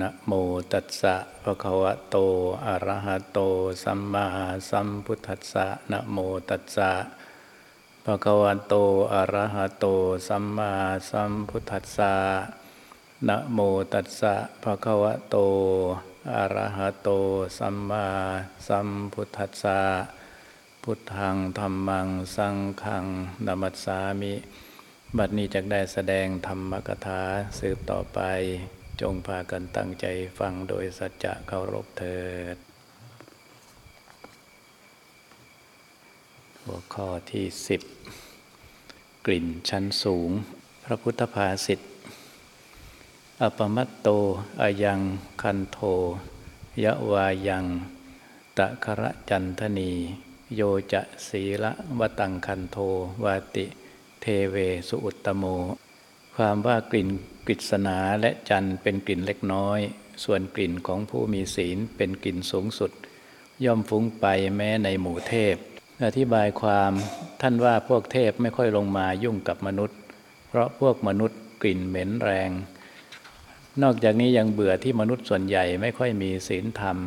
นะโมตัสสะภะคะวะโต อะระหะโต สัมมาสัมพุทธัสสะนะโมตัสสะภะคะวะโต อะระหะโต สัมมาสัมพุทธัสสะนะโมตัสสะภะคะวะโต อะระหะโต สัมมาสัมพุทธัสสะพุทธังธรรมัง สังฆังนามัสสามิ บัดนี้จะได้แสดงธรรมกถาสืบต่อไป จงพากันตั้งใจฟังโดยสัจจะเคารพเถิด หัวข้อที่สิบกลิ่นชั้นสูง พระพุทธภาษิตอปมัตโตอายังคันโท ยะวายัง ตะคระจันทนี โยจะศีละวตังคันโท วาติ เทเวสุอุตตโม ความว่ากลิ่น กฤษณาและจันเป็นกลิ่นเล็กน้อย ส่วนกลิ่นของผู้มีศีลเป็นกลิ่นสูงสุด ย่อมฟุ้งไปแม้ในหมู่เทพ อธิบายความท่านว่าพวกเทพไม่ค่อยลงมายุ่งกับมนุษย์ เพราะพวกมนุษย์กลิ่นเหม็นแรง นอกจากนี้ยังเบื่อที่มนุษย์ส่วนใหญ่ไม่ค่อยมีศีลธรรม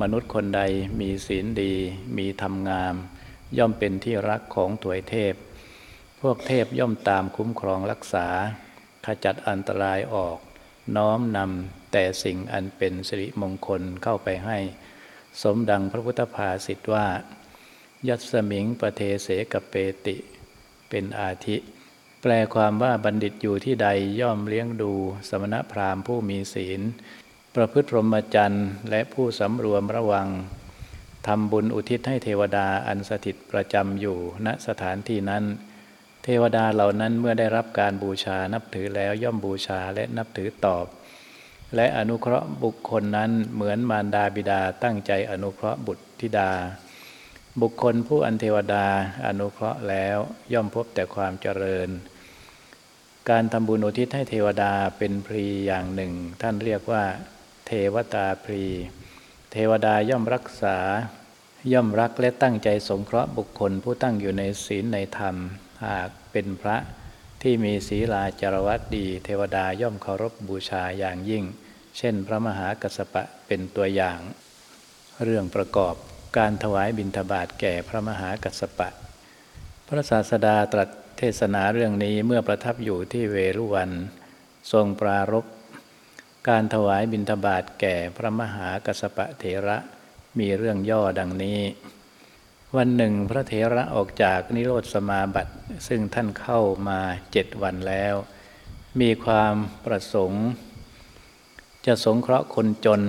มนุษย์คนใดมีศีลดี มีธรรมงาม ย่อมเป็นที่รักของถวยเทพ พวกเทพย่อมตามคุ้มครองรักษา ขจัดอันตรายออก น้อมนำแต่สิ่งอันเป็นสิริมงคลเข้าไปให้ สมดังพระพุทธภาษิตว่า ยัสมิงประเทเสกเปติ เป็นอาทิ แปลความว่าบัณฑิตอยู่ที่ใดย่อมเลี้ยงดูสมณพราหมณ์ผู้มีศีล ประพฤติพรหมจรรย์และผู้สำรวมระวังทำบุญอุทิศให้เทวดาอันสถิตประจำอยู่ณสถานที่นั้น เทวดาเหล่านั้นเมื่อได้รับการบูชานับถือแล้วย่อมบูชาและนับถือตอบ และอนุเคราะห์บุคคลนั้นเหมือนมารดาบิดาตั้งใจอนุเคราะห์บุตรธิดา บุคคลผู้อันเทวดาอนุเคราะห์แล้วย่อมพบแต่ความเจริญ การทำบุญอุทิศให้เทวดาเป็นพรีอย่างหนึ่ง ท่านเรียกว่า เทวตาพรี เทวดาย่อมรักษา ย่อมรักและตั้งใจสงเคราะห์บุคคลผู้ตั้งอยู่ในศีลในธรรม หากเป็นพระที่มีศีลาจารวัตดี เทวดาย่อมเคารพบูชาอย่างยิ่ง เช่นพระมหากัสสปะเป็นตัวอย่าง เรื่องประกอบการถวายบิณฑบาตแก่พระมหากัสสปะ พระศาสดาตรัสเทศนาเรื่องนี้เมื่อประทับอยู่ที่เวรุวัน ทรงปรารภการถวายบิณฑบาตแก่พระมหากัสสปะเถระมีเรื่องย่อดังนี้ วันหนึ่งพระเถระออกจากนิโรธสมาบัติ ซึ่งท่านเข้ามาเจ็ดวันแล้ว มีความประสงค์ จะสงเคราะห์คนจน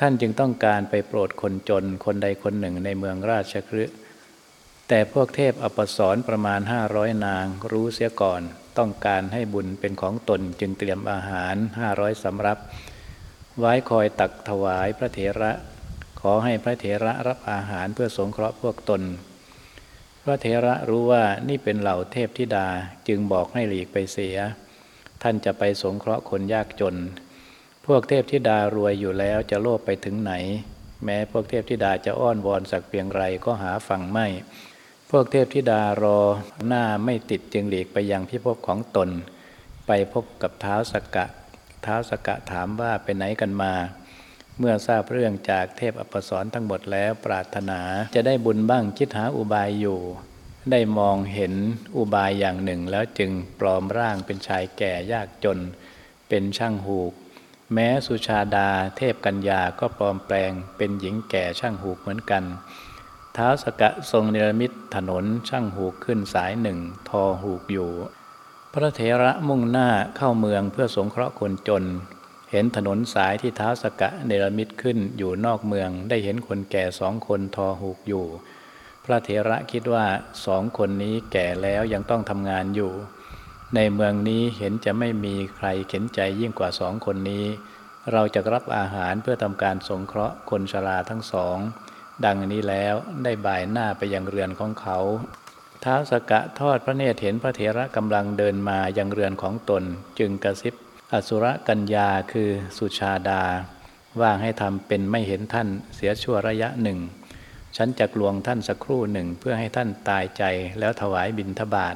ท่านจึงต้องการไปโปรดคนจนคนใดคนหนึ่งในเมืองราชคฤห์แต่พวกเทพอปสรประมาณห้าร้อยนางรู้เสียก่อน ต้องการให้บุญเป็นของตนจึงเตรียมอาหารห้าร้อยสำรับ ไว้คอยตักถวายพระเถระ อให้พระเถระรับอาหารเพื่อสงเคราะห์พวกตน พระเถระรู้ว่านี่เป็นเหล่าเทพธิดาจึงบอกให้หลีกไปเสีย ท่านจะไปสงเคราะห์คนยากจน พวกเทพธิดารวยอยู่แล้วจะโลภไปถึงไหน แม้พวกเทพธิดาจะอ้อนวอนสักเพียงไรก็หาฟังไม่ พวกเทพธิดารอหน้าไม่ติดจึงหลีกไปยังพิภพของตน ไปพบกับเท้าสกกะ เท้าสกกะถามว่าไปไหนกันมา เมื่อทราบเรื่องจากเทพอปสรทั้งหมดแล้วปรารถนาจะได้บุญบ้างคิดหาอุบายอยู่ ได้มองเห็นอุบายอย่างหนึ่ง แล้วจึงปลอมร่างเป็นชายแก่ยากจน เป็นช่างหูก แม้สุชาดาเทพกัญญาก็ปลอมแปลงเป็นหญิงแก่ช่างหูกเหมือนกัน ท้าวสกะทรงเนรมิตถนนช่างหูกขึ้นสายหนึ่งทอหูกอยู่ พระเถระมุ่งหน้าเข้าเมืองเพื่อสงเคราะห์คนจน เห็นถนนสายที่เท้าสกะเนรมิตขึ้นอยู่นอกเมือง ได้เห็นคนแก่สองคนทอหูกอยู่ พระเถระคิดว่าสองคนนี้แก่แล้วยังต้องทำงานอยู่ ในเมืองนี้เห็นจะไม่มีใครเข็นใจยิ่งกว่าสองคนนี้ เราจะรับอาหารเพื่อทำการสงเคราะห์คนชราทั้งสอง ดังนี้แล้วได้บ่ายหน้าไปยังเรือนของเขาท้าวสกะทอดพระเนตรเห็นพระเถระกำลังเดินมายังเรือนของตนจึงกระซิบ อสุรกัญญาคือสุชาดา ว่างให้ทำเป็นไม่เห็นท่านเสียชั่วระยะหนึ่ง ฉันจะกลวงท่านสักครู่หนึ่งเพื่อให้ท่านตายใจแล้วถวายบิณฑบาต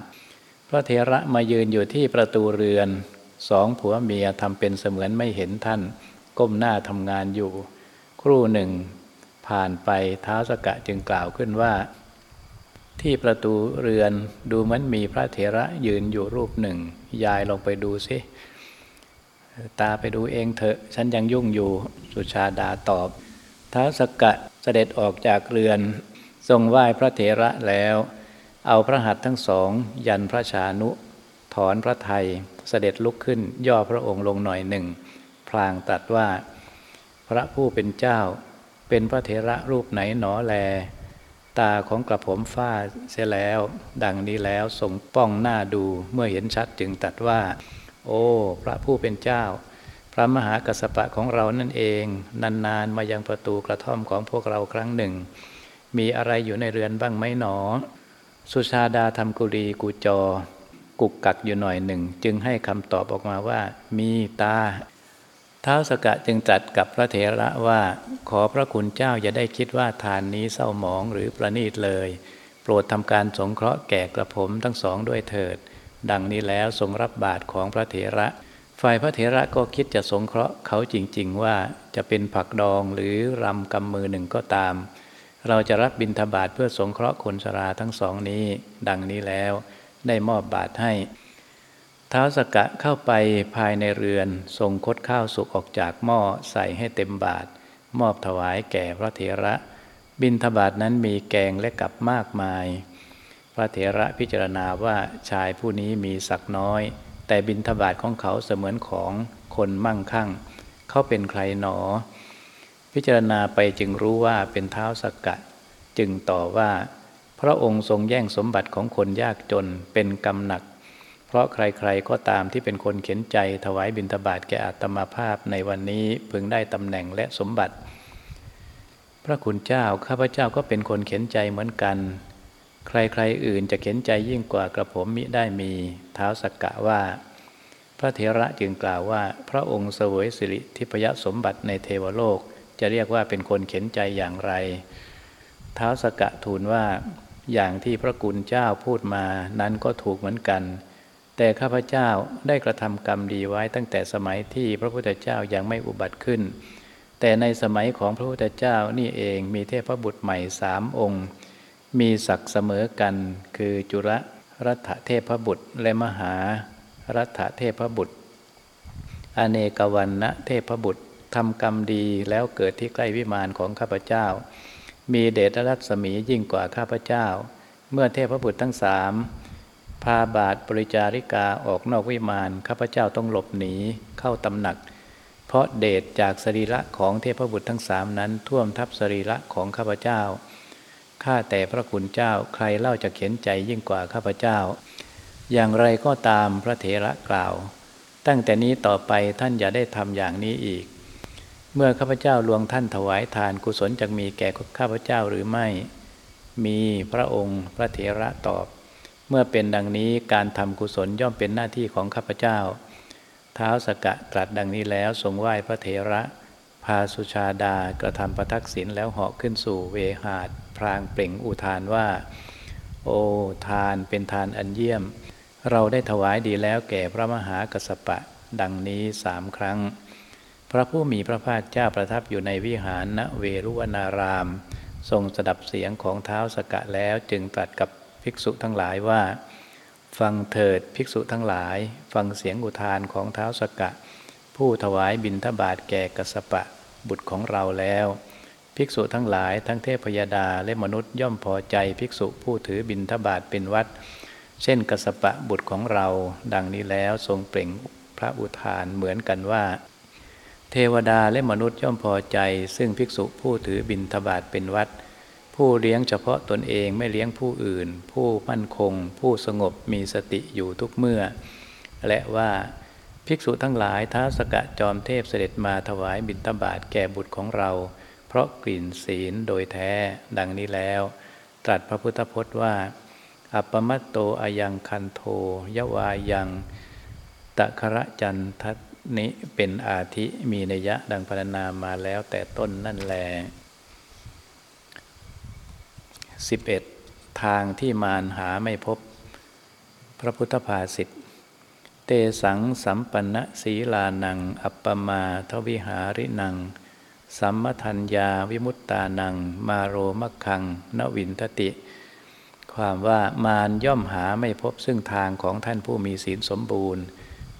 พระเถระมายืนอยู่ที่ประตูเรือน สองผัวเมียทำเป็นเสมือนไม่เห็นท่าน ก้มหน้าทำงานอยู่ ครู่หนึ่ง ผ่านไปท้าสกะจึงกล่าวขึ้นว่า ที่ประตูเรือนดูเหมือนมีพระเถระยืนอยู่รูปหนึ่ง ยายลงไปดูสิ ตาไปดูเองเถอะ ฉันยังยุ่งอยู่สุชาดาตอบท้าวสกะเสด็จออกจากเรือน ทรงไหว้พระเถระแล้ว เอาพระหัตถ์ทั้งสอง ยันพระชานุ ถอนพระไทยเสด็จลุกขึ้น ย่อพระองค์ลงหน่อยหนึ่ง พลางตรัสว่า พระผู้เป็นเจ้า เป็นพระเถระรูปไหนหนอแล ตาของกระผมฝ้าเสียแล้ว ดังนี้แล้วทรงป้องหน้าดูเมื่อเห็นชัดจึงตรัสว่า โอ้ พระผู้เป็นเจ้า พระมหากัสสปะของเรานั่นเอง นานๆมายังประตูกระท่อมของพวกเราครั้งหนึ่ง มีอะไรอยู่ในเรือนบ้างไหมหนอ สุชาดาทำกุรีกูจอ กุกกักอยู่หน่อยหนึ่ง จึงให้คำตอบออกมาว่า มีตาท้าวสกะจึงจัดกับพระเถระว่าขอพระคุณเจ้าอย่าได้คิดว่าทานนี้เศร้าหมองหรือประนีตเลย โปรดทำการสงเคราะห์แก่กระผมทั้งสองด้วยเถิด ดังนี้แล้วทรงรับบาตรของพระเถระ ฝ่ายพระเถระก็คิดจะสงเคราะห์เขาจริง ๆ ว่าจะเป็นผักดองหรือรำกำมือหนึ่งก็ตาม เราจะรับบิณฑบาตเพื่อสงเคราะห์คนชราทั้งสองนี้ ดังนี้แล้วได้มอบบาตรให้ท้าวสกะเข้าไปภายในเรือนทรงคดข้าวสุกออกจากหม้อใส่ให้เต็มบาตรมอบถวายแก่พระเถระ บิณฑบาตนั้นมีแกงและกับมากมาย พระเถระพิจารณาว่าชายผู้นี้มีศักน้อย แต่บิณฑบาตของเขาเสมือนของคนมั่งคั่ง เขาเป็นใครหนอ พิจารณาไปจึงรู้ว่าเป็นเท้าสกกัดจึงต่อว่า พระองค์ทรงแย่งสมบัติของคนยากจนเป็นกรรมหนัก เพราะใครๆก็ตามที่เป็นคนเข็นใจถวายบิณฑบาตแก่อัตมาภาพในวันนี้พึงได้ตำแหน่งและสมบัติ พระคุณเจ้าข้าพเจ้าก็เป็นคนเข็นใจเหมือนกัน ใครๆอื่นจะเข็นใจยิ่งกว่ากระผมมิได้มีเท้าสักกะว่า พระเถระจึงกล่าวว่า พระองค์เสวยสิริทิพยสมบัติในเทวโลก จะเรียกว่าเป็นคนเข็นใจอย่างไร เท้าสกกะทูลว่าอย่างที่พระกุณเจ้าพูดมานั้นก็ถูกเหมือนกัน แต่ข้าพเจ้าได้กระทำกรรมดีไว้ตั้งแต่สมัยที่พระพุทธเจ้ายังไม่อุบัติขึ้น แต่ในสมัยของพระพุทธเจ้านี่เองมีเทพบุตรใหม่สามองค์ มีศักดิ์เสมอกัน คือจุระรัฐเทพบุตร และมหารัฐเทพบุตร อเนกวันนะเทพบุตรทำกรรมดีแล้วเกิดที่ใกล้วิมานของข้าพเจ้า มีเดชรัศมียิ่งกว่าข้าพเจ้า เมื่อเทพบุตรทั้งสามพาบาทบริจาริกาออกนอกวิมานข้าพเจ้าต้องหลบหนีเข้าตำหนัก เพราะเดชจากสรีระของเทพบุตรทั้งสามนั้นท่วมทับสรีระของข้าพเจ้า ข้าแต่พระคุณเจ้าใครเล่าจะเขียนใจยิ่งกว่าข้าพเจ้า อย่างไรก็ตามพระเถระกล่าว ตั้งแต่นี้ต่อไปท่านอย่าได้ทำอย่างนี้อีก เมื่อข้าพเจ้าลวงท่านถวายทานกุศลจะมีแก่ข้าพเจ้าหรือไม่ มีพระองค์พระเถระตอบ เมื่อเป็นดังนี้การทำกุศลย่อมเป็นหน้าที่ของข้าพเจ้า เท้าสกะตรัสดังนี้แล้วทรงไหว้พระเถระ พาสุชาดากระทำประทักษิณแล้วเหาะขึ้นสู่เวหาด พรางเปล่งอุทานว่า โอทานเป็นทานอันเยี่ยม เราได้ถวายดีแล้วแก่พระมหากัสสปะ ดังนี้สามครั้ง พระผู้มีพระภาคเจ้าประทับอยู่ในวิหารณเวรุวนาราม ทรงสดับเสียงของเท้าสกะแล้วจึงตรัสกับภิกษุทั้งหลายว่า ฟังเถิดภิกษุทั้งหลาย ฟังเสียงอุทานของเท้าสกะ ผู้ถวายบิณฑบาตแก่กสปะบุตรของเราแล้ว ภิกษุทั้งหลายทั้งเทพยดาและมนุษย์ย่อมพอใจภิกษุผู้ถือบิณฑบาตเป็นวัด เช่นกสสปะบุตรของเรา ดังนี้แล้วทรงเปล่งพระอุทานเหมือนกันว่า เทวดาและมนุษย์ย่อมพอใจ ซึ่งภิกษุผู้ถือบิณฑบาตเป็นวัด ผู้เลี้ยงเฉพาะตนเองไม่เลี้ยงผู้อื่น ผู้มั่นคง ผู้สงบมีสติอยู่ทุกเมื่อ และว่า ภิกษุทั้งหลายท้าสกะจอมเทพเสด็จมาถวายบิณฑบาตแก่บุตรของเรา เพราะกลิ่นศีลโดยแท้ดังนี้แล้ว ตรัสพระพุทธพจน์ว่า อัปปมัตโตอายังคันโทยวายังตะคระจันทันิเป็นอาทิมีนัยยะดังพรรณนามาแล้วแต่ต้นนั่นแล 11. ทางที่มารหาไม่พบ พระพุทธภาษิต เตสังสัมปันศีลานัง อัปปมาทวิหารินัง สัมมทัญญาวิมุตตานัง มาโรมคัง นวินทติ ความว่ามารย่อมหาไม่พบซึ่งทางของท่านผู้มีศีลสมบูรณ์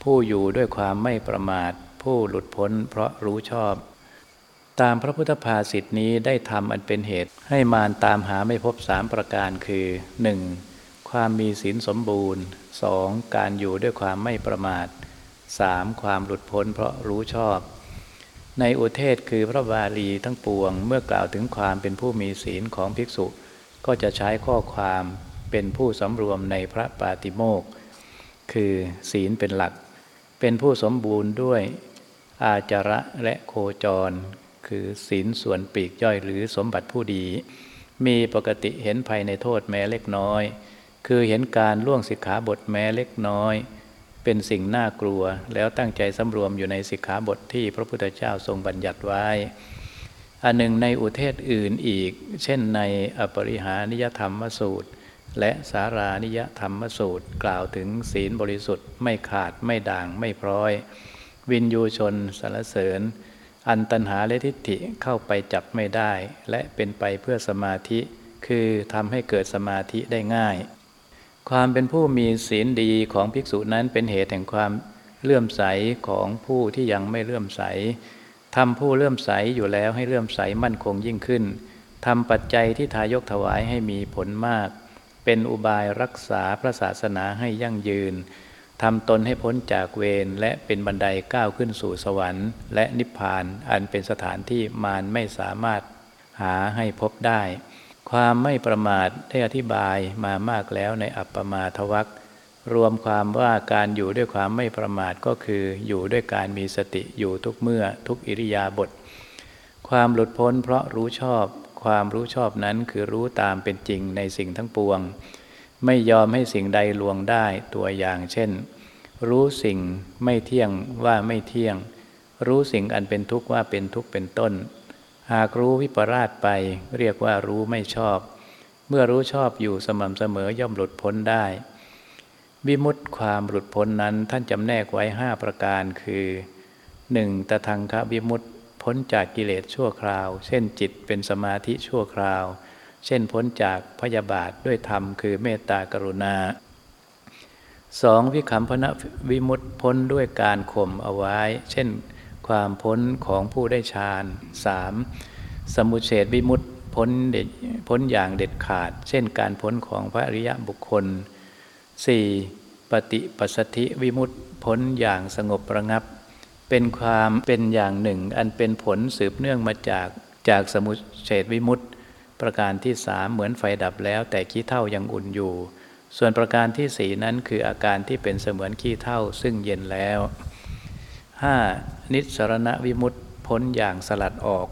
ผู้อยู่ด้วยความไม่ประมาท ผู้หลุดพ้นเพราะรู้ชอบ ตามพระพุทธภาษิตนี้ได้ทำอันเป็นเหตุ ให้มารตามหาไม่พบสามประการคือ 1. ความมีศีลสมบูรณ์ 2. การอยู่ด้วยความไม่ประมาท 3. ความหลุดพ้นเพราะรู้ชอบ ในอุเทศคือพระบาลีทั้งปวงเมื่อกล่าวถึงความเป็นผู้มีศีลของภิกษุ ก็จะใช้ข้อความเป็นผู้สำรวมในพระปาติโมกคือศีลเป็นหลัก เป็นผู้สมบูรณ์ด้วยอาจาระและโคจร คือศีลส่วนปีกย่อยหรือสมบัติผู้ดี มีปกติเห็นภัยในโทษแม้เล็กน้อย คือเห็นการล่วงสิกขาบทแม้เล็กน้อย เป็นสิ่งน่ากลัว แล้วตั้งใจสำรวมอยู่ในสิกขาบทที่พระพุทธเจ้าทรงบัญญัติไว้ อันหนึ่งในอุเทศอื่นอีก เช่นในอปริหานิยธรรมสูตร และสารานิยธรรมสูตร กล่าวถึงศีลบริสุทธิ์ไม่ขาดไม่ด่างไม่พร้อย วินยูชนสารเสริญ อันตัญหาและทิฏฐิเข้าไปจับไม่ได้ และเป็นไปเพื่อสมาธิ คือทำให้เกิดสมาธิได้ง่าย ความเป็นผู้มีศีลดีของภิกษุนั้นเป็นเหตุแห่งความเลื่อมใสของผู้ที่ยังไม่เลื่อมใสทำผู้เลื่อมใสอยู่แล้วให้เลื่อมใสมั่นคงยิ่งขึ้นทำปัจจัยที่ทายกถวายให้มีผลมาก เป็นอุบายรักษาพระศาสนาให้ยั่งยืนทำตนให้พ้นจากเวรและเป็นบันไดก้าวขึ้นสู่สวรรค์ และนิพพานอันเป็นสถานที่มารไม่สามารถหาให้พบได้ ความไม่ประมาทได้อธิบายมามากแล้วในอัปปมาทวักรวมความว่าการอยู่ด้วยความไม่ประมาทก็คืออยู่ด้วยการมีสติอยู่ทุกเมื่อทุกอิริยาบถความหลุดพ้นเพราะรู้ชอบ ความรู้ชอบนั้นคือรู้ตามเป็นจริงในสิ่งทั้งปวง ไม่ยอมให้สิ่งใดลวงได้ตัวอย่างเช่น รู้สิ่งไม่เที่ยงว่าไม่เที่ยง รู้สิ่งอันเป็นทุกข์ว่าเป็นทุกข์เป็นต้น หากรู้วิปราชไป เรียกว่ารู้ไม่ชอบ เมื่อรู้ชอบอยู่สม่ำเสมอย่อมหลุดพ้นได้ วิมุตติความหลุดพ้นนั้นท่านจำแนกไว้ห้าประการคือ 1. ตทังควิมุตติพ้นจากกิเลสชั่วคราว เช่นจิตเป็นสมาธิชั่วคราว เช่นพ้นจากพยาบาทด้วยธรรมคือเมตตากรุณา 2. วิคัมพนะวิมุตติพ้นด้วยการข่มเอาไว้ เช่น ความพ้นของผู้ได้ฌานสามสมุเฉดวิมุตพ้นเด็ดพ้นอย่างเด็ดขาด เช่นการพ้นของพระอริยบุคคล 4. ปฏิปัสธิวิมุตพ้นอย่างสงบระงับ เป็นความเป็นอย่างหนึ่ง อันเป็นผลสืบเนื่องมาจากจากสมุเฉดวิมุตประการที่สามเหมือนไฟดับแล้วแต่ขี้เท่ายังอุ่นอยู่ ส่วนประการที่สี่นั้นคืออาการที่เป็นเสมือนขี้เท่าซึ่งเย็นแล้ว 5. นิสรณวิมุตพ้นอย่างสลัดออก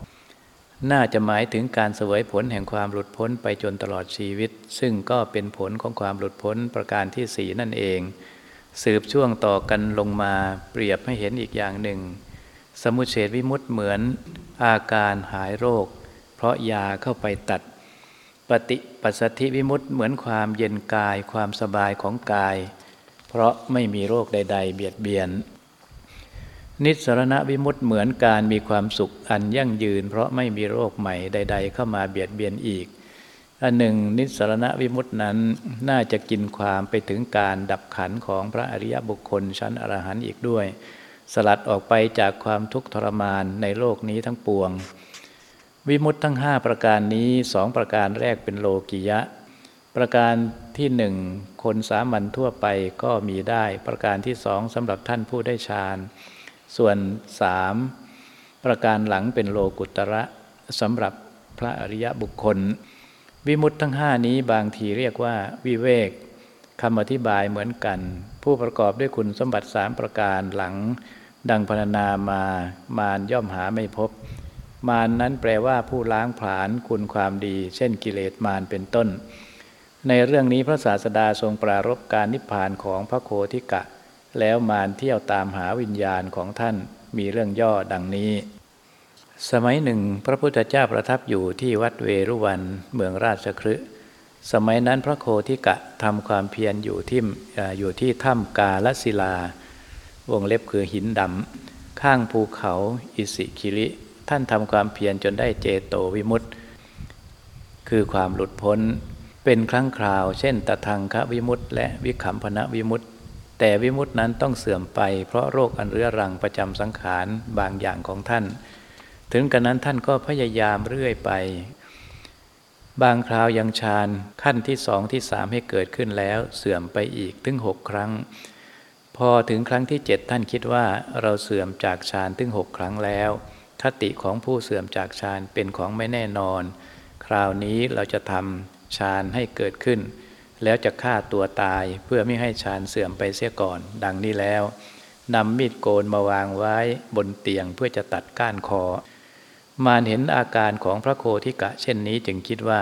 น่าจะหมายถึงการเสวยผลแห่งความหลุดพ้นไปจนตลอดชีวิต ซึ่งก็เป็นผลของความหลุดพ้นประการที่สี่นั่นเอง สืบช่วงต่อกันลงมาเปรียบให้เห็นอีกอย่างหนึ่ง สมุเฉดวิมุตเหมือนอาการหายโรค เพราะยาเข้าไปตัด ปฏิปัสสธิวิมุตเหมือนความเย็นกายความสบายของกาย เพราะไม่มีโรคใด ๆ เบียดเบียน นิสรณวิมุตต์เหมือนการมีความสุขอันยั่งยืน เพราะไม่มีโรคใหม่ใด ๆ เข้ามาเบียดเบียนอีกอันหนึ่ง นิสรณวิมุตต์นั้นน่าจะกินความไปถึงการดับขันของพระอริยบุคคลชั้นอรหันต์อีกด้วย สลัดออกไปจากความทุกข์ทรมานในโลกนี้ทั้งปวง วิมุตต์ทั้งห้าประการนี้สองประการแรกเป็นโลกิยะ ประการที่หนึ่งคนสามัญทั่วไปก็มีได้ ประการที่สองสำหรับท่านผู้ได้ฌาน ส่วนสามประการหลังเป็นโลกุตระสำหรับพระอริยบุคคล วิมุตทั้งห้านี้บางทีเรียกว่าวิเวกคำอธิบายเหมือนกัน ผู้ประกอบด้วยคุณสมบัติสามประการหลัง ดังพรรณนามา มารย่อมหาไม่พบ มานนั้นแปลว่าผู้ล้างผลาญคุณความดี เช่นกิเลสมารเป็นต้น ในเรื่องนี้พระศาสดาทรงปรารบการนิพพานของพระโคทิกะ แล้วมารเที่ยวตามหาวิญญาณของท่านมีเรื่องย่อดังนี้ สมัยหนึ่งพระพุทธเจ้าประทับอยู่ที่วัดเวรุวันเมืองราชคฤห์สมัยนั้นพระโคทิกะทำความเพียรอยู่ที่อยู่ที่ถ้ำกาลศิลา วงเล็บคือหินดำข้างภูเขาอิสิคิริ ท่านทำความเพียรจนได้เจโตวิมุตต์คือความหลุดพ้นเป็นครั้งคราว เช่นตทังควิมุตต์และวิขำพนะวิมุตต์ แต่วิมุตต์นั้นต้องเสื่อมไป เพราะโรคอันเรื้อรังประจำสังขารบางอย่างของท่าน ถึงกระนั้นท่านก็พยายามเรื่อยไป บางคราวยังฌานขั้นที่สองที่สามให้เกิดขึ้นแล้วเสื่อมไปอีกถึงหกครั้ง พอถึงครั้งที่เจ็ดท่านคิดว่าเราเสื่อมจากฌานถึงหกครั้งแล้ว คติของผู้เสื่อมจากฌานเป็นของไม่แน่นอน คราวนี้เราจะทำฌานให้เกิดขึ้น แล้วจะฆ่าตัวตายเพื่อไม่ให้ฌานเสื่อมไปเสียก่อน ดังนี้แล้วนำมีดโกนมาวางไว้บนเตียงเพื่อจะตัดก้านคอ มารเห็นอาการของพระโคทิกะเช่นนี้จึงคิดว่า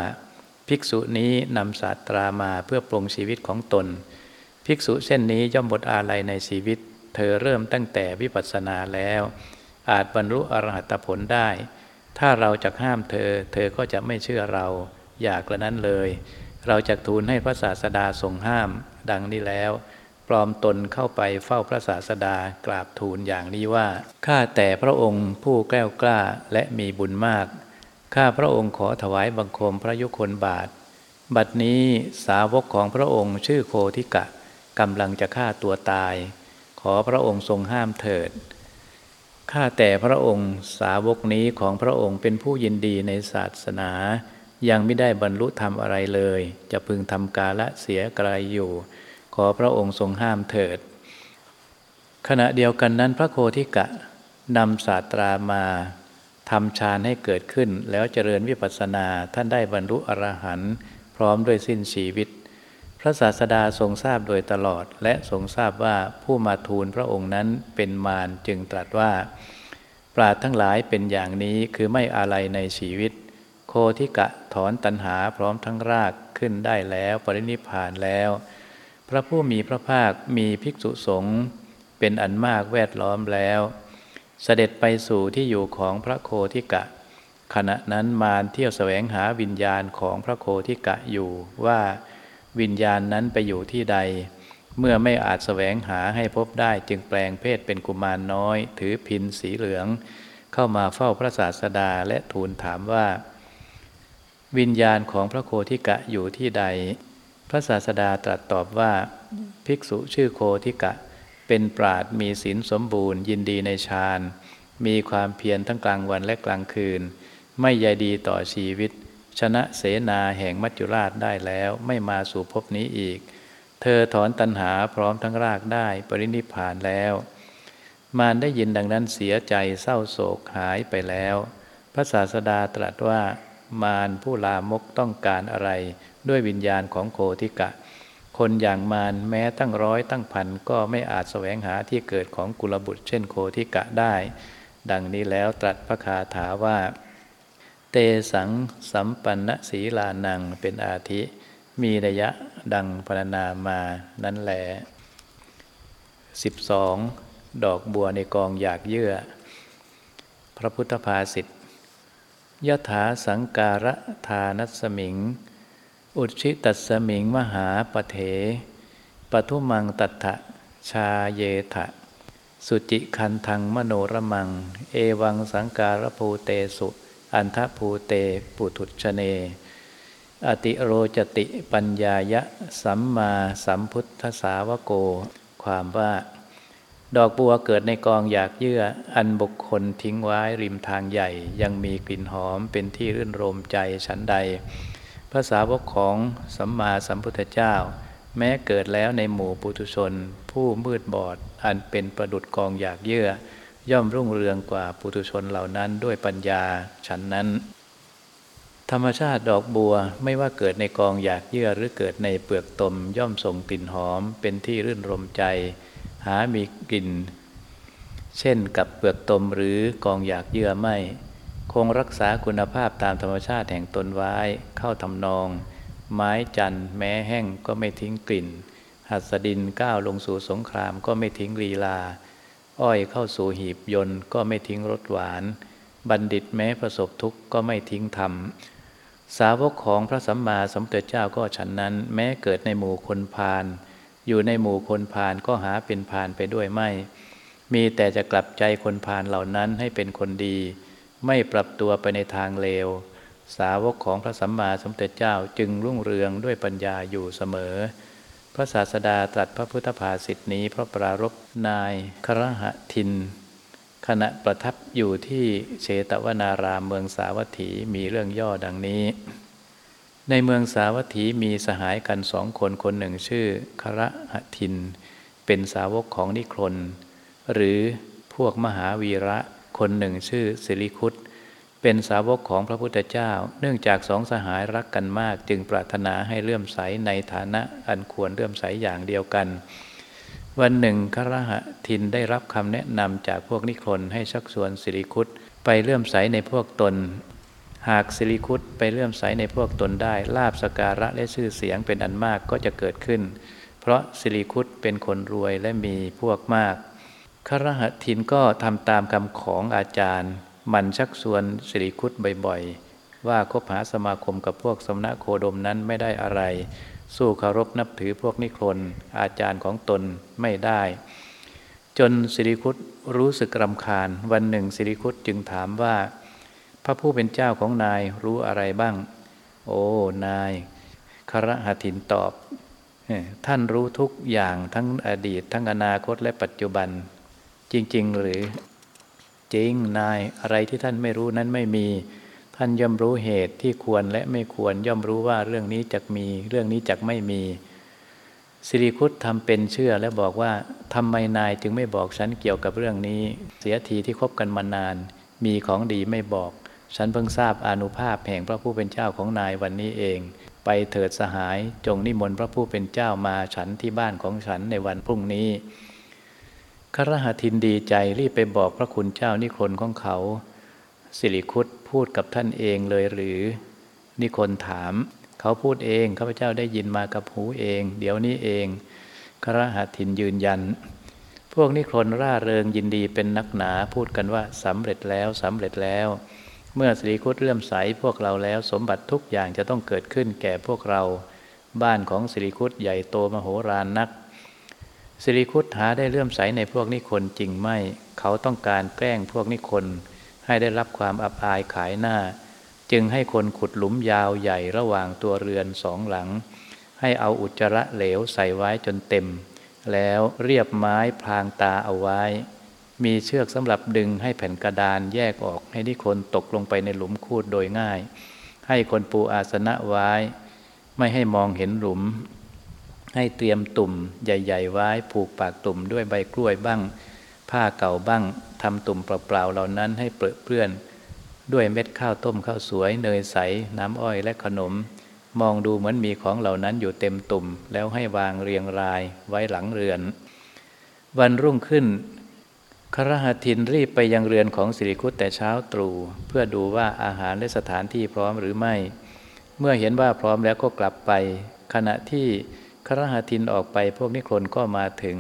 ภิกษุนี้นำศาสตรามาเพื่อปรงชีวิตของตน ภิกษุเช่นนี้ย่อมหมดอาลัยในชีวิต เธอเริ่มตั้งแต่วิปัสสนาแล้ว อาจบรรลุอรหัตผลได้ ถ้าเราจะห้ามเธอ เธอก็จะไม่เชื่อเรา อยากกระนั้นเลย เราจะทูลให้พระศาสดาทรงห้าม ดังนี้แล้ว ปลอมตนเข้าไปเฝ้าพระศาสดากราบทูลอย่างนี้ว่า ข้าแต่พระองค์ผู้แกล้วกล้าและมีบุญมาก ข้าพระองค์ขอถวายบังคมพระยุคลบาท บัดนี้สาวกของพระองค์ชื่อโคทิกะกำลังจะฆ่าตัวตาย ขอพระองค์ทรงห้ามเถิดข้าแต่พระองค์สาวกนี้ของพระองค์เป็นผู้ยินดีในศาสนา ยังไม่ได้บรรลุธรรมอะไรเลย จะพึงทำกาละเสียไกลอยู่ ขอพระองค์ทรงห้ามเถิด ขณะเดียวกันนั้นพระโคทิกะนำศาสตรามาทำฌานให้เกิดขึ้น แล้วเจริญวิปัสสนาท่านได้บรรลุอรหันต์พร้อมด้วยสิ้นชีวิต พระศาสดาทรงทราบโดยตลอด และทรงทราบว่าผู้มาทูลพระองค์นั้นเป็นมารจึงตรัสว่า ปราดทั้งหลายเป็นอย่างนี้คือไม่อะไรในชีวิต โคทิกะถอนตัณหาพร้อมทั้งรากขึ้นได้แล้วปรินิพานแล้ว พระผู้มีพระภาคมีภิกษุสงฆ์เป็นอันมากแวดล้อมแล้ว เสด็จไปสู่ที่อยู่ของพระโคทิกะ ขณะนั้นมารเที่ยวแสวงหาวิญญาณของพระโคทิกะอยู่ว่าวิญญาณนั้นไปอยู่ที่ใด เมื่อไม่อาจแสวงหาให้พบได้จึงแปลงเพศเป็นกุมารน้อย ถือพินสีเหลือง เข้ามาเฝ้าพระศาสดาและทูลถามว่า วิญญาณของพระโคทิกะอยู่ที่ใด พระศาสดาตรัสตอบว่า ภิกษุชื่อโคทิกะ เป็นปราดมีศีลสมบูรณ์ ยินดีในฌานมีความเพียรทั้งกลางวันและกลางคืน ไม่ใยดีต่อชีวิต ชนะเสนาแห่งมัจจุราชได้แล้วไม่มาสู่ภพนี้อีก เธอถอนตัณหาพร้อมทั้งรากได้ปรินิพานแล้ว มารได้ยินดังนั้นเสียใจเศร้าโศกหายไปแล้ว พระศาสดาตรัสว่า มารผู้ลามกต้องการอะไร ด้วยวิญญาณของโคทิกะ คนอย่างมารแม้ตั้งร้อยตั้งพันก็ไม่อาจแสวงหาที่เกิดของกุลบุตร เช่นโคทิกะได้ ดังนี้แล้วตรัสพระคาถาว่า เตสังสัมปันนศีลานังเป็นอาทิ มีระยะดังพรรณนามานั้นแหละ 12 ดอกบัวในกองอยากเยื่อ พระพุทธภาษิต ยถาสังการะทานัสมิง อุชิตัสมิงมหาปเถปทุมังตัทะชาเยทะสุจิคันทังมโนรมัง เอวังสังการภูเตสุ อันทภูเตปุถุชเน อติโรจติปัญญายะ สัมมาสัมพุทธสาวโก ความว่า ดอกบัวเกิดในกองอยากเยื่อ อันบุคคลทิ้งไว้ริมทางใหญ่ ยังมีกลิ่นหอมเป็นที่รื่นรมใจฉันใดภาษาวกของสัมมาสัมพุทธเจ้า แม้เกิดแล้วในหมู่ปุถุชน ผู้มืดบอด อันเป็นประดุดกองอยากเยื่อ ย่อมรุ่งเรืองกว่าปุถุชนเหล่านั้นด้วยปัญญาฉันนั้น ธรรมชาติดอกบัวไม่ว่าเกิดในกองอยากเยื่อหรือเกิดในเปลือกตมย่อมส่งกลิ่นหอมเป็นที่รื่นรมใจ หามีกลิ่น เช่นกับเปลือกตมหรือกองอยากเยื่อไม่ คงรักษาคุณภาพตามธรรมชาติแห่งตนไว้ เข้าทำนอง ไม้จันแม้แห้งก็ไม่ทิ้งกลิ่น หัสดินก้าวลงสู่สงครามก็ไม่ทิ้งลีลา อ้อยเข้าสู่หีบยนต์ก็ไม่ทิ้งรสหวาน บัณฑิตแม้ประสบทุกข์ก็ไม่ทิ้งธรรมสาวกของพระสัมมาสัมพุทธเจ้าก็ฉันนั้น แม้เกิดในหมู่คนพาล อยู่ในหมู่คนพาลก็หาเป็นพาลไปด้วยไม่ มีแต่จะกลับใจคนพาลเหล่านั้นให้เป็นคนดี ไม่ปรับตัวไปในทางเลว สาวกของพระสัมมาสัมพุทธเจ้าจึงรุ่งเรืองด้วยปัญญาอยู่เสมอ พระศาสดาตรัสพระพุทธภาษิตนี้เพราะปรารบนายครหทิน ขณะประทับอยู่ที่เชตวนารามเมืองสาวัตถีมีเรื่องย่อดังนี้ ในเมืองสาวัตถีมีสหายกันสองคนคนหนึ่งชื่อครหทิน เป็นสาวกของนิครนหรือพวกมหาวีระคนหนึ่งชื่อสิริคุตเป็นสาวกของพระพุทธเจ้า เนื่องจากสองสหายรักกันมาก จึงปรารถนาให้เลื่อมใสในฐานะอันควรเลื่อมใสอย่างเดียวกัน วันหนึ่งครหะทินได้รับคำแนะนำจากพวกนิครนให้ชักชวนสิริคุตไปเลื่อมใสในพวกตน หากสิริคุตไปเลื่อมใสในพวกตนได้ลาบสการะและชื่อเสียงเป็นอันมากก็จะเกิดขึ้น เพราะสิริคุตเป็นคนรวยและมีพวกมากครหทินก็ทำตามคำของอาจารย์ มันชักชวนสิริคุตบ่อยๆ ว่าคบหาสมาคมกับพวกสมณะโคดมนั้นไม่ได้อะไร สู้เคารพนับถือพวกนิครนอาจารย์ของตนไม่ได้ จนสิริคุตรู้สึกรำคาญ วันหนึ่งสิริคุตจึงถามว่า พระผู้เป็นเจ้าของนายรู้อะไรบ้าง โอ้ นายครหทินตอบ ท่านรู้ทุกอย่างทั้งอดีต ทั้งอนาคตและปัจจุบัน จริง ๆ หรือ จริง นายอะไรที่ท่านไม่รู้นั้นไม่มี ท่านย่อมรู้เหตุที่ควรและไม่ควรย่อมรู้ว่าเรื่องนี้จะมี เรื่องนี้จะไม่มีสิริคุตทำเป็นเชื่อและบอกว่าทำไมนายจึงไม่บอกฉันเกี่ยวกับเรื่องนี้ เสียทีที่คบกันมานาน มีของดีไม่บอก ฉันเพิ่งทราบอนุภาพแห่งพระผู้เป็นเจ้าของนายวันนี้เอง ไปเถิดสหายจงนิมนต์พระผู้เป็นเจ้ามาฉันที่บ้านของฉันในวันพรุ่งนี้ครหทินดีใจรีบไปบอกพระคุณเจ้านิคนของเขา สิริคุตพูดกับท่านเองเลยหรือ นิคนถาม เขาพูดเองข้าพเจ้าได้ยินมากับหูเอง เดี๋ยวนี้เองครหทินยืนยัน พวกนิคนร่าเริงยินดีเป็นนักหนาพูดกันว่าสำเร็จแล้วสำเร็จแล้ว เมื่อสิริคุตเลื่อมใสพวกเราแล้วสมบัติทุกอย่างจะต้องเกิดขึ้นแก่พวกเรา บ้านของสิริคุตใหญ่โตมโหฬารนักสิริคุตหาได้เลื่อมใสในพวกนิคนจริงไม่ เขาต้องการแกล้งพวกนิคน ให้ได้รับความอับอายขายหน้า จึงให้คนขุดหลุมยาวใหญ่ระหว่างตัวเรือนสองหลัง ให้เอาอุจจาระเหลวใส่ไว้จนเต็ม แล้วเรียบไม้พรางตาเอาไว้ มีเชือกสำหรับดึงให้แผ่นกระดานแยกออกให้นิคนตกลงไปในหลุมคูดโดยง่าย ให้คนปูอาสนะไว้ ไม่ให้มองเห็นหลุม ให้เตรียมตุ่มใหญ่ๆไว้ ผูกปากตุ่มด้วยใบกล้วยบ้าง ผ้าเก่าบ้างทำตุ่มเปล่าๆเหล่านั้นให้เปรอะเปื้อน ด้วยเม็ดข้าวต้มข้าวสวย เนยใส น้ำอ้อยและขนม มองดูเหมือนมีของเหล่านั้นอยู่เต็มตุ่ม แล้วให้วางเรียงรายไว้หลังเรือนวันรุ่งขึ้น ครหทินรีบไปยังเรือนของสิริคุตแต่เช้าตรู่เพื่อดูว่าอาหารและสถานที่พร้อมหรือไม่ เมื่อเห็นว่าพร้อมแล้วก็กลับไป ขณะที่ครหาทินออกไปพวกนิครนก็มาถึง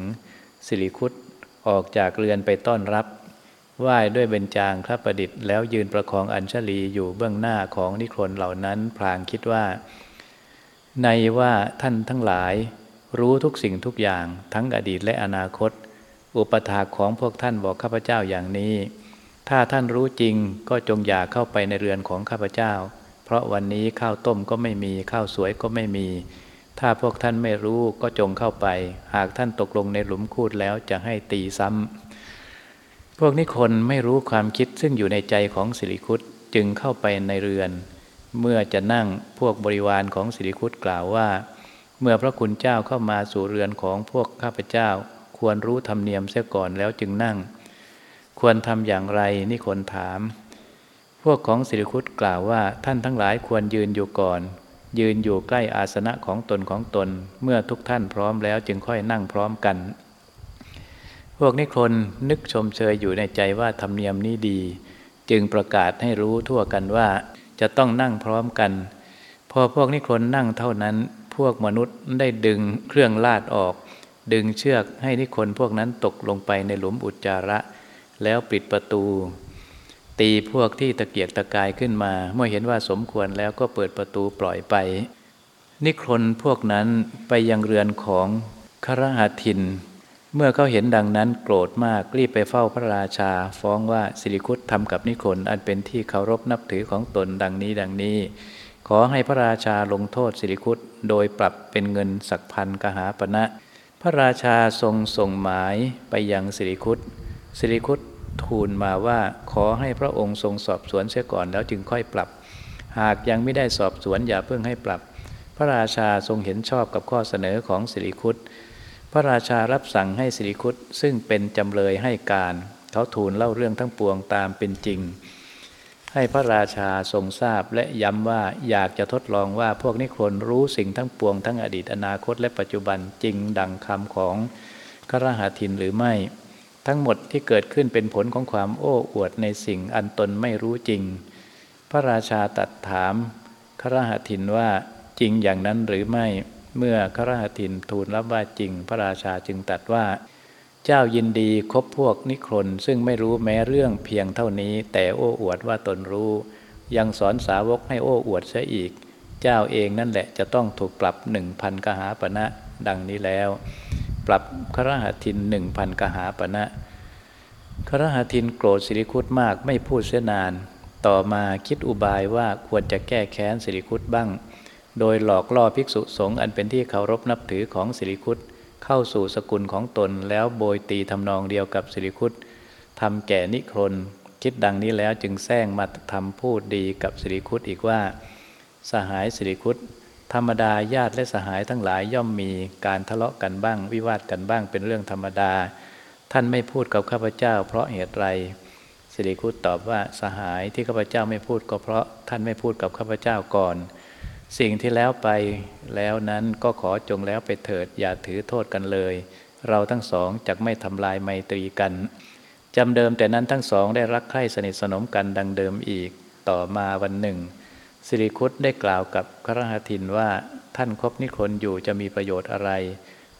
สิริคุตออกจากเรือนไปต้อนรับไหว้ด้วยเบญจางพระประดิษฐ์แล้วยืนประคองอัญชลีอยู่เบื้องหน้าของนิครนเหล่านั้น พลางคิดว่า ในว่าท่านทั้งหลายรู้ทุกสิ่งทุกอย่างทั้งอดีตและอนาคต อุปถาของพวกท่านบอกข้าพเจ้าอย่างนี้ ถ้าท่านรู้จริงก็จงอย่าเข้าไปในเรือนของข้าพเจ้า เพราะวันนี้ข้าวต้มก็ไม่มีข้าวสวยก็ไม่มี ถ้าพวกท่านไม่รู้ก็จงเข้าไป หากท่านตกลงในหลุมคูดแล้วจะให้ตีซ้ำพวกนี้คนไม่รู้ความคิดซึ่งอยู่ในใจของสิริคุตจึงเข้าไปในเรือน เมื่อจะนั่งพวกบริวารของสิริคุตกล่าวว่า เมื่อพระคุณเจ้าเข้ามาสู่เรือนของพวกข้าพเจ้า ควรรู้ธรรมเนียมเสียก่อนแล้วจึงนั่ง ควรทำอย่างไรนี่คนถาม พวกของสิริคุตกล่าวว่าท่านทั้งหลายควรยืนอยู่ก่อน ยืนอยู่ใกล้อาสนะของตนของตน เมื่อทุกท่านพร้อมแล้วจึงค่อยนั่งพร้อมกัน พวกนิคนนึกชมเชยอยู่ในใจว่าธรรมเนียมนี้ดี จึงประกาศให้รู้ทั่วกันว่าจะต้องนั่งพร้อมกัน พอพวกนิคนนั่งเท่านั้น พวกมนุษย์ได้ดึงเครื่องลาดออก ดึงเชือกให้นิคนพวกนั้นตกลงไปในหลุมอุจจาระ แล้วปิดประตู ตีพวกที่ตะเกียกตะกายขึ้นมา เมื่อเห็นว่าสมควรแล้วก็เปิดประตูปล่อยไป นิครนพวกนั้นไปยังเรือนของครหาทิน เมื่อเขาเห็นดังนั้นโกรธมากรีบไปเฝ้าพระราชา ฟ้องว่าสิริคุตทำกับนิครนอันเป็นที่เคารพนับถือของตนดังนี้ดังนี้ขอให้พระราชาลงโทษสิริคุตโดยปรับเป็นเงินสักพันกหาปณะพ ระราชาทรงส่งหมายไปยังสิริคุตสิริคุตทูลมาว่าขอให้พระองค์ทรงสอบสวนเสียก่อนแล้วจึงค่อยปรับ หากยังไม่ได้สอบสวนอย่าเพิ่งให้ปรับ พระราชาทรงเห็นชอบกับข้อเสนอของสิริคุตพระราชารับสั่งให้สิริคุตซึ่งเป็นจำเลยให้การ เขาทูลเล่าเรื่องทั้งปวงตามเป็นจริง ให้พระราชาทรงทราบและย้ำว่าอยากจะทดลองว่าพวกนิครนรู้สิ่งทั้งปวงทั้งอดีตอนาคตและปัจจุบันจริงดังคำของครหาทินหรือไม่ ทั้งหมดที่เกิดขึ้นเป็นผลของความโอ้อวดในสิ่งอันตนไม่รู้จริง พระราชาตัดถามครหาทินว่าจริงอย่างนั้นหรือไม่ เมื่อครหทินทูลรับว่าจริง พระราชาจึงตัดว่า เจ้ายินดีคบพวกนิครนซึ่งไม่รู้แม้เรื่องเพียงเท่านี้ แต่โอ้อวดว่าตนรู้ ยังสอนสาวกให้โอ้อวดเสียอีก เจ้าเองนั่นแหละจะต้องถูกปรับหนึ่งพันกหาปณะดังนี้แล้ว ปรับครหทินหนึ่งพันกหาปณะครหทินโกรธสิริคุตมากไม่พูดเสียนาน ต่อมาคิดอุบายว่าควรจะแก้แค้นสิริคุตบ้าง โดยหลอกล่อภิกษุสงฆ์อันเป็นที่เคารพนับถือของสิริคุต เข้าสู่สกุลของตนแล้วโบยตีทำนองเดียวกับสิริคุตทำแก่นิครนคิดดังนี้แล้วจึงแซงมาทำพูดดีกับสิริคุตอีกว่า สหายสิริคุตธรรมดาญาติและสหายทั้งหลายย่อมมีการทะเลาะกันบ้าง วิวาทกันบ้างเป็นเรื่องธรรมดา ท่านไม่พูดกับข้าพเจ้า เพราะเหตุไรสิริคุตตอบว่าสหายที่ข้าพเจ้าไม่พูดก็เพราะท่านไม่พูดกับข้าพเจ้าก่อน สิ่งที่แล้วไปแล้วนั้นก็ขอจงแล้วไปเถิดอย่าถือโทษกันเลย เราทั้งสองจะไม่ทำลายไมตรีกันจำเดิมแต่นั้นทั้งสองได้รักใคร่สนิทสนมกันดังเดิมอีกต่อมาวันหนึ่งสิริคุตได้กล่าวกับครหทินว่าท่านคบนิคนอยู่จะมีประโยชน์อะไร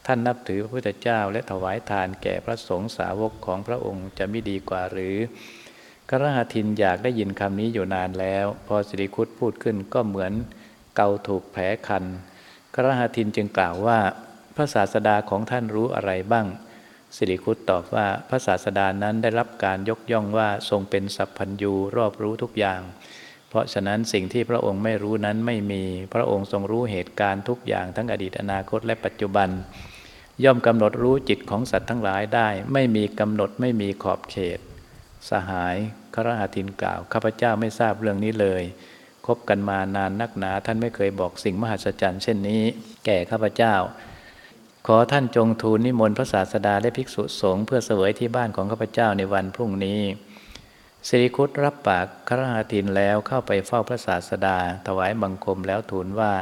ท่านนับถือพระพุทธเจ้าและถวายทานแก่พระสงฆ์สาวกของพระองค์จะไม่ดีกว่าหรือครหทินอยากได้ยินคำนี้อยู่นานแล้ว พอสิริคุตพูดขึ้นก็เหมือน เกาถูกแผลคันกระหาทินจึงกล่าวว่าพระศาสดาของท่านรู้อะไรบ้าง สิริคุตตอบว่าพระศาสดานั้นได้รับการยกย่องว่าทรงเป็นสัพพัญญูรอบรู้ทุกอย่าง เพราะฉะนั้นสิ่งที่พระองค์ไม่รู้นั้นไม่มี พระองค์ทรงรู้เหตุการณ์ทุกอย่างทั้งอดีตอนาคตและปัจจุบัน ย่อมกำหนดรู้จิตของสัตว์ทั้งหลายได้ ไม่มีกำหนดไม่มีขอบเขต สหายครหาทินกล่าวข้าพเจ้าไม่ทราบเรื่องนี้เลย คบกันมานานนักหนา ท่านไม่เคยบอกสิ่งมหัศจรรย์เช่นนี้ แก่ข้าพเจ้า ขอท่านจงทูลนิมนต์พระศาสดาและภิกษุสงฆ์เพื่อเสวยที่บ้านของข้าพเจ้าในวันพรุ่งนี้สิริคุตรับปากครหัตินแล้วเข้าไปเฝ้าพระศาสดา ถวายบังคมแล้วทูลว่า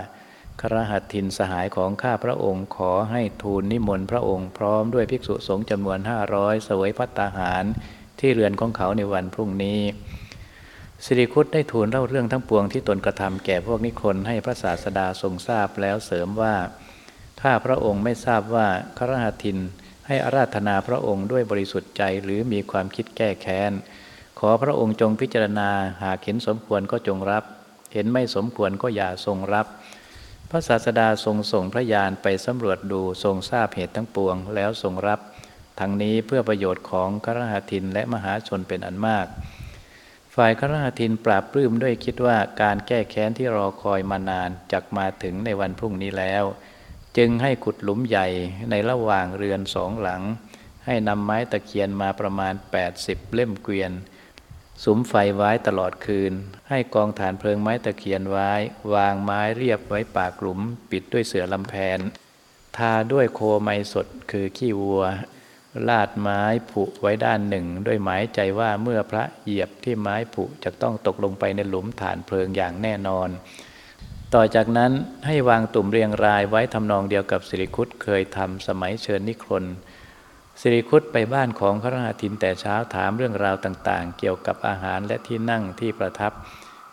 ครหัตินสหายของข้าพระองค์ขอให้ทูลนิมนต์พระองค์พร้อมด้วยภิกษุสงฆ์จำนวนห้าร้อยเสวยพัตตาหาร ที่เรือนของเขาในวันพรุ่งนี้ สิริคุตได้ทูลเล่าเรื่องทั้งปวงที่ตนกระทำแก่พวกนิคนให้พระศาสดาทรงทราบแล้วเสริมว่า ถ้าพระองค์ไม่ทราบว่าครหทิน ให้อาราธนาพระองค์ด้วยบริสุทธิ์ใจหรือมีความคิดแก้แค้น ขอพระองค์จงพิจารณาหากเห็นสมควรก็จงรับ เห็นไม่สมควรก็อย่าทรงรับ พระศาสดาทรงส่งพระยานไปสำรวจดูทรงทราบเหตุทั้งปวงแล้วทรงรับ ทั้งนี้เพื่อประโยชน์ของครหทินและมหาชนเป็นอันมาก ฝ่ายคราทินปราบปลื้มด้วยคิดว่าการแก้แค้นที่รอคอยมานานจักมาถึงในวันพรุ่งนี้แล้ว จึงให้ขุดหลุมใหญ่ในระหว่างเรือนสองหลัง ให้นำไม้ตะเคียนมาประมาณ 80 เล่มเกวียนสุมไฟไว้ตลอดคืน ให้กองฐานเพลิงไม้ตะเคียนไว้ วางไม้เรียบไว้ปากหลุม ปิดด้วยเสือลำแพน ทาด้วยโคไมสดคือขี้วัว ลาดไม้ผุไว้ด้านหนึ่ง ด้วยหมายใจว่าเมื่อพระเหยียบที่ไม้ผุจะต้องตกลงไปในหลุมฐานเพลิงอย่างแน่นอน ต่อจากนั้นให้วางตุ่มเรียงรายไว้ทำนองเดียวกับสิริคุตเคยทำสมัยเชิญนิครนสิริคุตไปบ้านของพระราทินแต่เช้าถามเรื่องราวต่างๆ เกี่ยวกับอาหารและที่นั่งที่ประทับ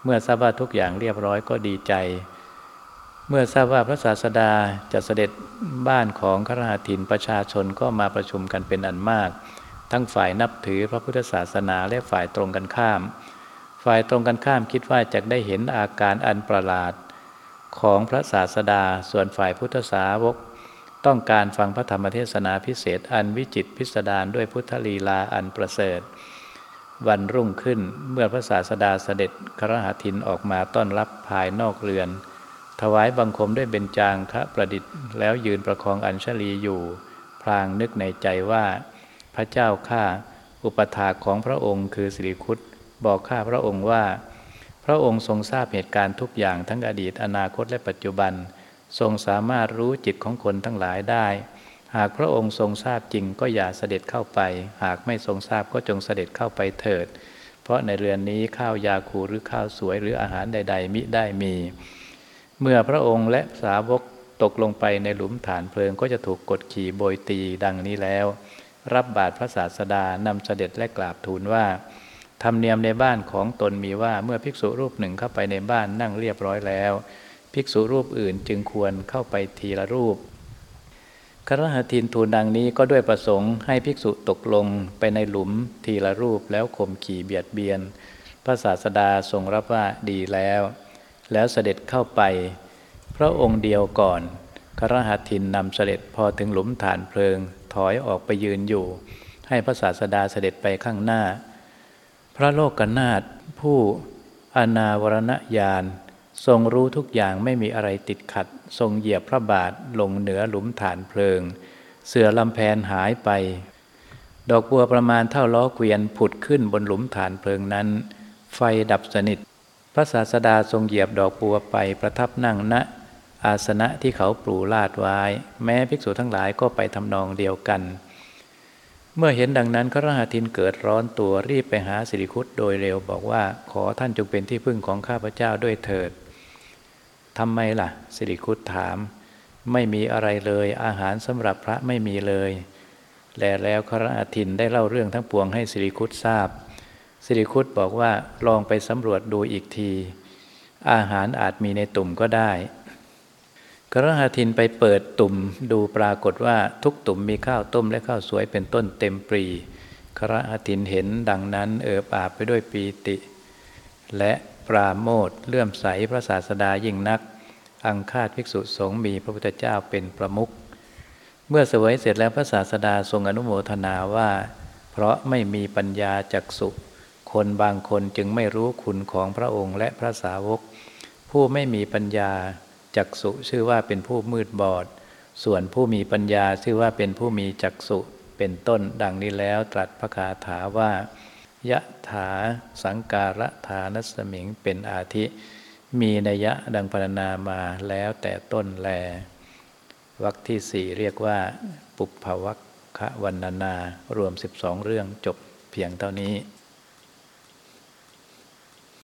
เมื่อทราบว่าทุกอย่างเรียบร้อยก็ดีใจ เมื่อทราบว่าพระศาสดาจะเสด็จบ้านของครหาถินประชาชนก็มาประชุมกันเป็นอันมาก ทั้งฝ่ายนับถือพระพุทธศาสนาและฝ่ายตรงกันข้าม ฝ่ายตรงกันข้ามคิดว่าจะได้เห็นอาการอันประหลาด ของพระศาสดาส่วนฝ่ายพุทธสาวก ต้องการฟังพระธรรมเทศนาพิเศษอันวิจิตพิสดารด้วยพุทธลีลาอันประเสริฐ วันรุ่งขึ้นเมื่อพระศาสดาเสด็จครหทินออกมาต้อนรับภายนอกเรือน ถวายบังคมด้วยเบญจางคะประดิษฐ์แล้วยืนประคองอัญชลีอยู่ พลางนึกในใจว่า พระเจ้าข้าอุปถาของพระองค์คือสิริคุตบอกข้าพระองค์ว่า พระองค์ทรงทราบเหตุการณ์ทุกอย่างทั้งอดีตอนาคตและปัจจุบัน ทรงสามารถรู้จิตของคนทั้งหลายได้ หากพระองค์ทรงทราบจริงก็อย่าเสด็จเข้าไป หากไม่ทรงทราบก็จงเสด็จเข้าไปเถิด เพราะในเรือนนี้ข้าวยาคูหรือข้าวสวยหรืออาหารใด ๆ มิได้มี เมื่อพระองค์และสาวกตกลงไปในหลุมฐานเพลิงก็จะถูกกดขี่โบยตีดังนี้แล้ว รับบาตรพระศาสดานำเสด็จและกราบทูลว่าธรรมเนียมในบ้านของตนมีว่าเมื่อภิกษุรูปหนึ่งเข้าไปในบ้านนั่งเรียบร้อยแล้ว ภิกษุรูปอื่นจึงควรเข้าไปทีละรูปครหทินทูลดังนี้ก็ด้วยประสงค์ให้ภิกษุตกลงไปในหลุมทีละรูปแล้วข่มขี่เบียดเบียน พระศาสดาทรงรับว่าดีแล้ว แล้วเสด็จเข้าไป พระองค์เดียวก่อนครหัทินนำเสด็จพอถึงหลุมฐานเพลิง ถอยออกไปยืนอยู่ ให้พระศาสดาเสด็จไปข้างหน้า พระโลกกนาถผู้อนาวรณญาณทรงรู้ทุกอย่างไม่มีอะไรติดขัด ทรงเหยียบพระบาทลงเหนือหลุมฐานเพลิง เสือลำแพนหายไป ดอกบัวประมาณเท่าล้อเกวียนผุดขึ้นบนหลุมฐานเพลิงนั้น ไฟดับสนิท พระศาสดาทรงเหยียบดอกบัวไปประทับนั่งณอาสนะที่เขาปลูลาดไว้ แม้ภิกษุทั้งหลายก็ไปทำนองเดียวกัน เมื่อเห็นดังนั้นครหาทินเกิดร้อนตัวรีบไปหาสิริคุตโดยเร็วบอกว่าขอท่านจงเป็นที่พึ่งของข้าพเจ้าด้วยเถิดทำไมล่ะ สิริคุตถาม ไม่มีอะไรเลยอาหารสำหรับพระไม่มีเลย และแล้วครอาทินได้เล่าเรื่องทั้งปวงให้สิริคุตทราบ สิริคุตบอกว่าลองไปสำรวจดูอีกที อาหารอาจมีในตุ่มก็ได้กระหาทินไปเปิดตุ่มดูปรากฏว่าทุกตุ่มมีข้าวต้มและข้าวสวยเป็นต้นเต็มปรีกระหาทินเห็นดังนั้นเอิบอาบไปด้วยปีติ และปราโมทเลื่อมใสพระศาสดายิ่งนัก อังคาดภิกษุสงฆ์มีพระพุทธเจ้าเป็นประมุขเมื่อเสวยเสร็จแล้วพระศาสดาทรงอนุโมทนาว่า เพราะไม่มีปัญญาจักสุ คนบางคนจึงไม่รู้คุณของพระองค์และพระสาวก ผู้ไม่มีปัญญาจักสุชื่อว่าเป็นผู้มืดบอด ส่วนผู้มีปัญญาชื่อว่าเป็นผู้มีจักสุเป็นต้นดังนี้แล้วตรัสพระคาถาว่ายะถาสังการะฐานสมิงเป็นอาทิ มีนัยะดังพรรณนามาแล้วแต่ต้นแลวรรคที่สี่เรียกว่า ปุพพวัคควันนานารวม 12 เรื่องจบเพียงเท่านี้